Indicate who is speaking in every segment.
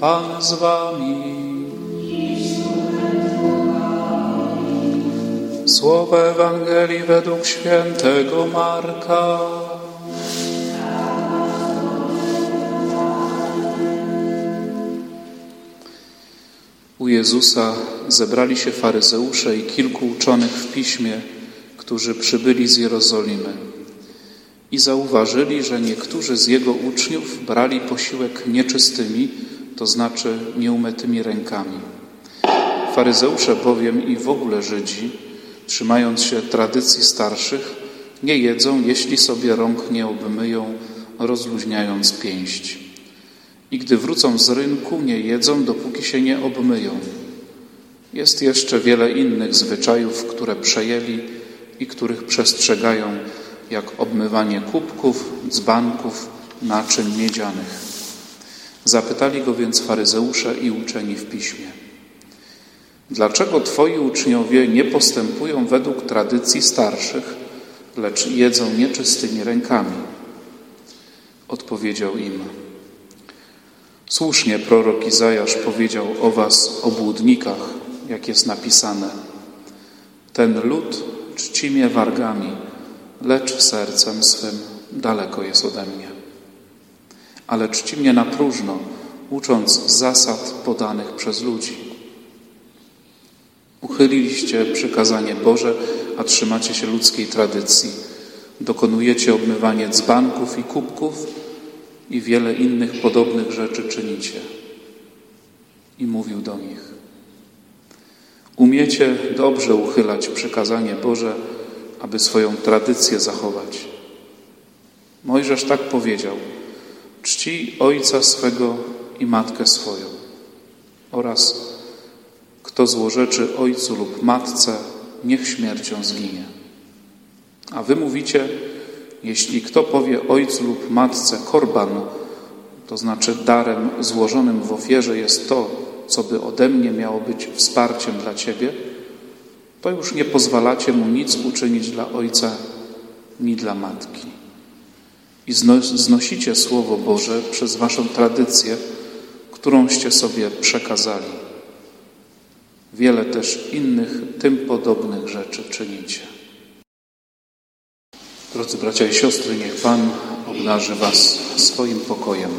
Speaker 1: Pan z wami. Słowo Ewangelii według świętego Marka. U Jezusa zebrali się faryzeusze i kilku uczonych w piśmie, którzy przybyli z Jerozolimy i zauważyli, że niektórzy z jego uczniów brali posiłek nieczystymi, to znaczy nieumytymi rękami. Faryzeusze bowiem i w ogóle Żydzi, trzymając się tradycji starszych, nie jedzą, jeśli sobie rąk nie obmyją, rozluźniając pięść. I gdy wrócą z rynku, nie jedzą, dopóki się nie obmyją. Jest jeszcze wiele innych zwyczajów, które przejęli i których przestrzegają, jak obmywanie kubków, dzbanków, naczyń miedzianych. Zapytali go więc faryzeusze i uczeni w piśmie. Dlaczego twoi uczniowie nie postępują według tradycji starszych, lecz jedzą nieczystymi rękami? Odpowiedział im. Słusznie prorok Izajasz powiedział o was, obłudnikach, jak jest napisane. Ten lud czci mnie wargami, lecz sercem swym daleko jest ode mnie. Ale czci mnie na próżno, ucząc zasad podanych przez ludzi. Uchyliliście przykazanie Boże, a trzymacie się ludzkiej tradycji. Dokonujecie obmywanie dzbanków i kubków i wiele innych podobnych rzeczy czynicie. I mówił do nich. Umiecie dobrze uchylać przykazanie Boże, aby swoją tradycję zachować. Mojżesz tak powiedział: Czci ojca swego i matkę swoją oraz kto złorzeczy ojcu lub matce, niech śmiercią zginie. A wy mówicie, jeśli kto powie ojcu lub matce korban, to znaczy darem złożonym w ofierze jest to, co by ode mnie miało być wsparciem dla ciebie, to już nie pozwalacie mu nic uczynić dla ojca ni dla matki. I znosicie Słowo Boże przez waszą tradycję, którąście sobie przekazali. Wiele też innych tym podobnych rzeczy czynicie. Drodzy bracia i siostry, niech Pan obdarzy Was swoim pokojem.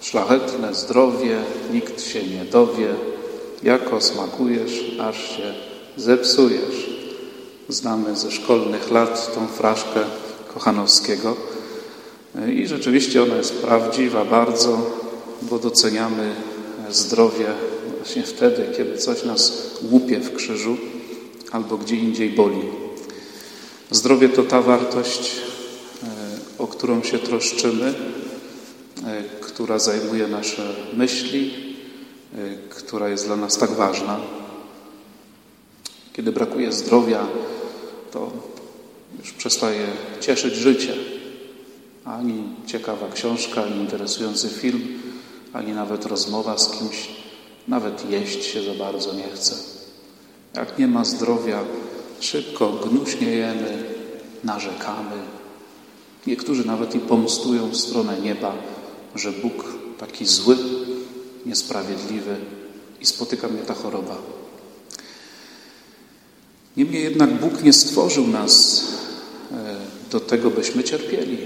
Speaker 1: Szlachetne zdrowie, nikt się nie dowie, jako smakujesz, aż się zepsujesz. Znamy ze szkolnych lat tą fraszkę Kochanowskiego. I rzeczywiście ona jest prawdziwa bardzo, bo doceniamy zdrowie właśnie wtedy, kiedy coś nas łupie w krzyżu albo gdzie indziej boli. Zdrowie to ta wartość, e, o którą się troszczymy, e, która zajmuje nasze myśli, e, która jest dla nas tak ważna. Kiedy brakuje zdrowia, to już przestaje cieszyć życie ani ciekawa książka, ani interesujący film, ani nawet rozmowa z kimś, nawet jeść się za bardzo nie chce. Jak nie ma zdrowia, szybko gnuśniejemy, narzekamy. Niektórzy nawet i pomstują w stronę nieba, że Bóg taki zły, niesprawiedliwy i spotyka mnie ta choroba. Niemniej jednak Bóg nie stworzył nas e, do tego, byśmy cierpieli.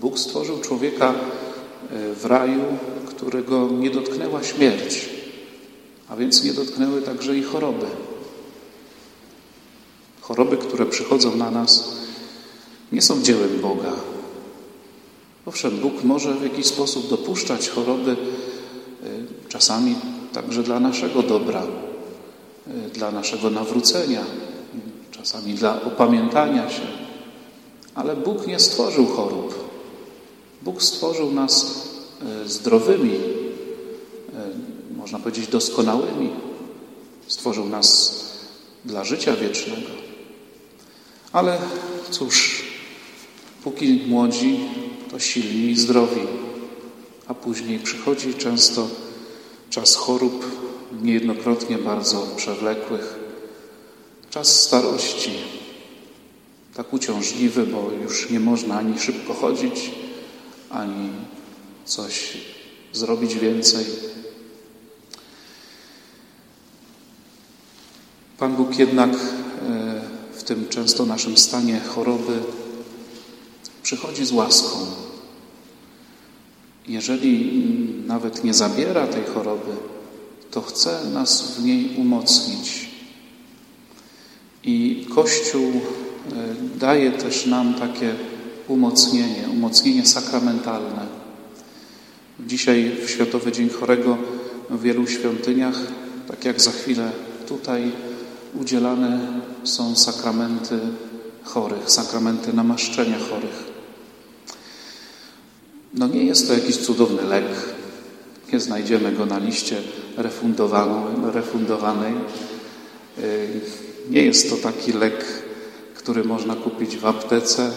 Speaker 1: Bóg stworzył człowieka e, w raju, którego nie dotknęła śmierć, a więc nie dotknęły także i choroby. Choroby, które przychodzą na nas, nie są dziełem Boga. Owszem, Bóg może w jakiś sposób dopuszczać choroby, e, czasami także dla naszego dobra, dla naszego nawrócenia, czasami dla opamiętania się, ale Bóg nie stworzył chorób. Bóg stworzył nas e, zdrowymi, e, można powiedzieć doskonałymi. Stworzył nas dla życia wiecznego. Ale cóż, póki młodzi, to silni i zdrowi, a później przychodzi często czas chorób, niejednokrotnie bardzo przewlekłych, czas starości. tak uciążliwy, bo już nie można ani szybko chodzić, ani coś zrobić więcej. Pan Bóg jednak e, w tym często naszym stanie choroby przychodzi z łaską. Jeżeli nawet nie zabiera tej choroby, to chce nas w niej umocnić. I Kościół e, daje też nam takie umocnienie, umocnienie sakramentalne. Dzisiaj w Światowy Dzień Chorego w wielu świątyniach, tak jak za chwilę tutaj, udzielane są sakramenty chorych, sakramenty namaszczenia chorych. No nie jest to jakiś cudowny lek. Nie znajdziemy go na liście refundowanej. Y, nie jest to taki lek, który można kupić w aptece,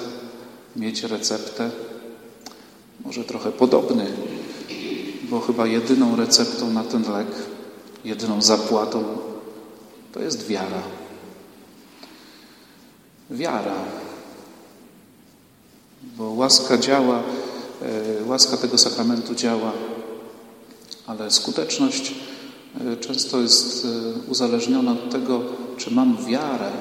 Speaker 1: mieć receptę. Może trochę podobny, bo chyba jedyną receptą na ten lek, jedyną zapłatą to jest wiara. Wiara. Bo łaska działa, e, łaska tego sakramentu działa, ale skuteczność często jest e, uzależniona od tego, czy mam wiarę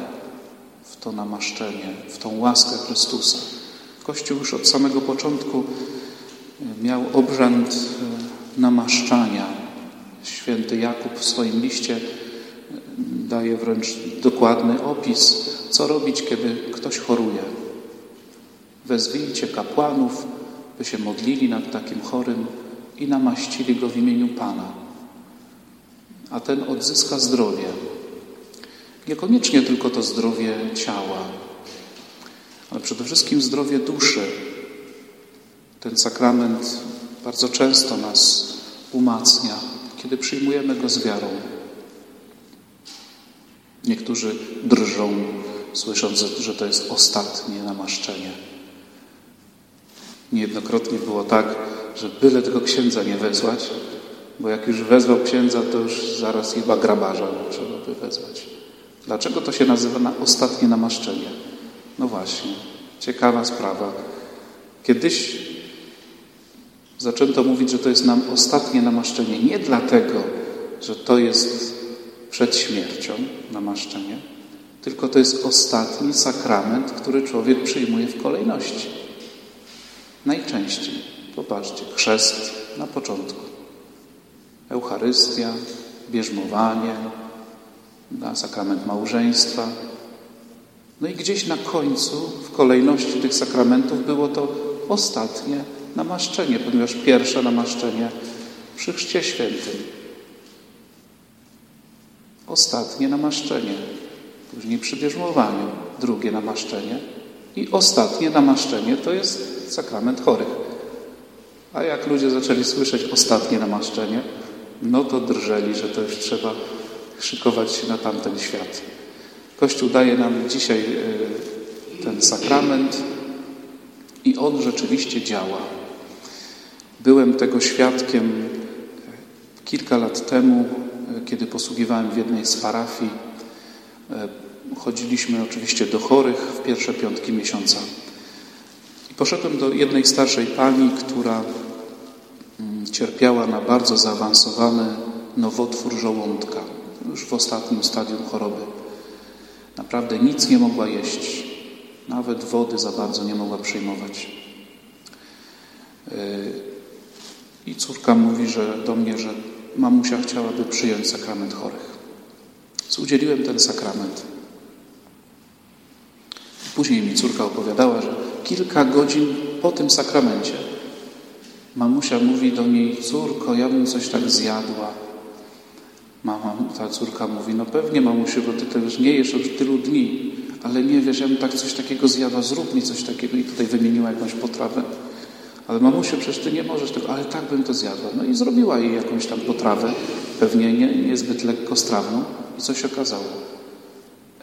Speaker 1: w to namaszczenie, w tą łaskę Chrystusa. Kościół już od samego początku miał obrzęd namaszczania. Święty Jakub w swoim liście daje wręcz dokładny opis, co robić, kiedy ktoś choruje. Wezwijcie kapłanów, by się modlili nad takim chorym i namaścili go w imieniu Pana. A ten odzyska zdrowie. Niekoniecznie tylko to zdrowie ciała, ale przede wszystkim zdrowie duszy. Ten sakrament bardzo często nas umacnia, kiedy przyjmujemy go z wiarą. Niektórzy drżą, słysząc, że to jest ostatnie namaszczenie. Niejednokrotnie było tak, że byle tego księdza nie wezwać, bo jak już wezwał księdza, to już zaraz chyba grabarza trzeba by wezwać. Dlaczego to się nazywa na ostatnie namaszczenie? No właśnie, ciekawa sprawa. Kiedyś zaczęto mówić, że to jest nam ostatnie namaszczenie. Nie dlatego, że to jest przed śmiercią, namaszczenie, tylko to jest ostatni sakrament, który człowiek przyjmuje w kolejności. Najczęściej, popatrzcie, chrzest na początku, Eucharystia, bierzmowanie, na sakrament małżeństwa. No i gdzieś na końcu, w kolejności tych sakramentów, było to ostatnie namaszczenie, ponieważ pierwsze namaszczenie przy Chrzcie Świętym ostatnie namaszczenie, później przy bierzmowaniu drugie namaszczenie i ostatnie namaszczenie to jest sakrament chorych. A jak ludzie zaczęli słyszeć ostatnie namaszczenie, no to drżeli, że to już trzeba szykować się na tamten świat. Kościół daje nam dzisiaj e, ten sakrament i on rzeczywiście działa. Byłem tego świadkiem kilka lat temu kiedy posługiwałem w jednej z parafii, e, chodziliśmy oczywiście do chorych w pierwsze piątki miesiąca. I poszedłem do jednej starszej pani, która cierpiała na bardzo zaawansowany nowotwór żołądka, już w ostatnim stadium choroby. Naprawdę nic nie mogła jeść, nawet wody za bardzo nie mogła przyjmować. E, I córka mówi że do mnie, że mamusia chciałaby przyjąć sakrament chorych. Więc udzieliłem ten sakrament. Później mi córka opowiadała, że kilka godzin po tym sakramencie mamusia mówi do niej, córko, ja bym coś tak zjadła. Mama, ta córka mówi, no pewnie mamusiu, bo ty to już nie jesz od tylu dni, ale nie wiesz, ja bym tak coś takiego zjadła, zrób mi coś takiego i tutaj wymieniła jakąś potrawę. Ale mamusiu, przecież ty nie możesz tego, ale tak bym to zjadła. No i zrobiła jej jakąś tam potrawę, pewnie nie, niezbyt lekkostrawną i co się okazało?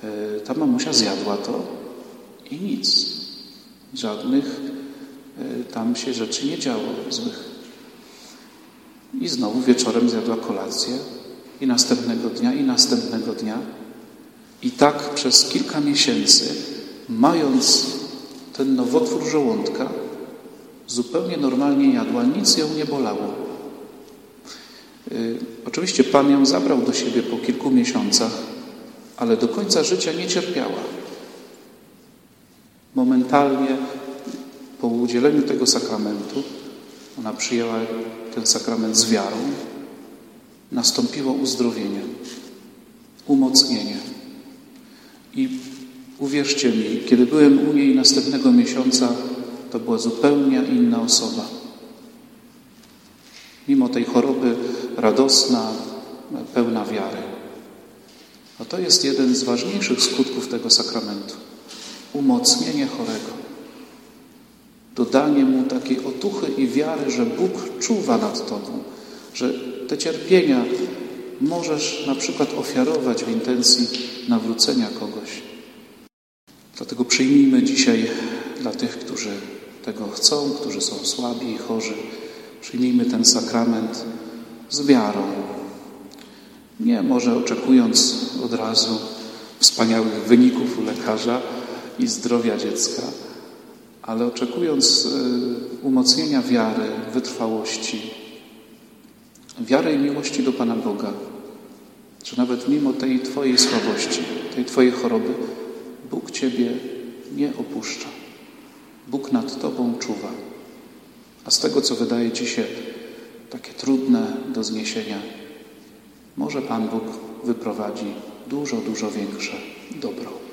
Speaker 1: E, ta mamusia zjadła to i nic. Żadnych tam się rzeczy nie działo złych. I znowu wieczorem zjadła kolację i następnego dnia, i następnego dnia. I tak przez kilka miesięcy mając ten nowotwór żołądka, zupełnie normalnie jadła, nic ją nie bolało. Y, oczywiście Pan ją zabrał do siebie po kilku miesiącach, ale do końca życia nie cierpiała. Momentalnie po udzieleniu tego sakramentu, ona przyjęła ten sakrament z wiarą, nastąpiło uzdrowienie, umocnienie. I uwierzcie mi, kiedy byłem u niej następnego miesiąca, to była zupełnie inna osoba. Mimo tej choroby radosna, pełna wiary. A to jest jeden z ważniejszych skutków tego sakramentu. Umocnienie chorego. Dodanie mu takiej otuchy i wiary, że Bóg czuwa nad Tobą, że te cierpienia możesz na przykład ofiarować w intencji nawrócenia kogoś. Dlatego przyjmijmy dzisiaj dla tych, którzy tego chcą, którzy są słabi i chorzy, przyjmijmy ten sakrament z wiarą. Nie może oczekując od razu wspaniałych wyników u lekarza i zdrowia dziecka, ale oczekując e, umocnienia wiary, wytrwałości, wiary i miłości do Pana Boga, że nawet mimo tej Twojej słabości, tej Twojej choroby, Bóg Ciebie nie opuszcza. Bóg nad Tobą czuwa. A z tego, co wydaje Ci się takie trudne do zniesienia, może Pan Bóg wyprowadzi dużo, dużo większe dobro.